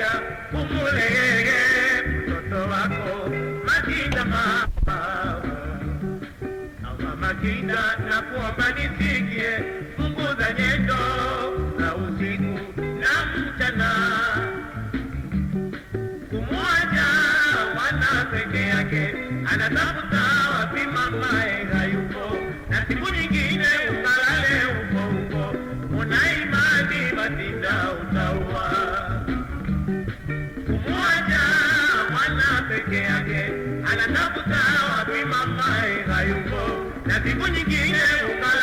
kuja kukulege mtoto wako Makinda mama. Mama Makinda, na kuomba nisikie, punguza nyendo za usiku na mchana, kumwaja wana peke yake, anatafuta wapi mamaye hayupo. Na siku tukawa tuimafai hayuko na siku nyingine uka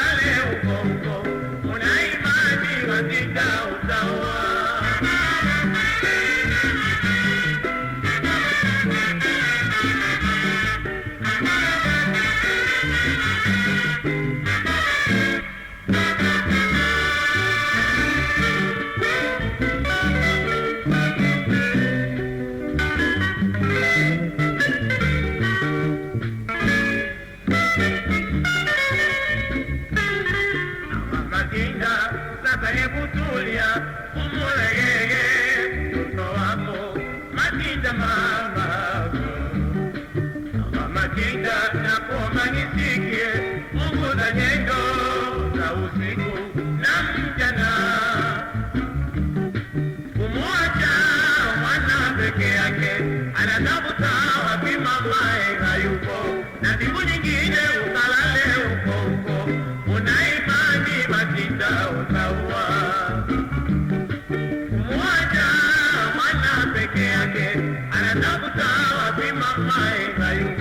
my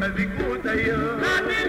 me dijo te yo. Mami.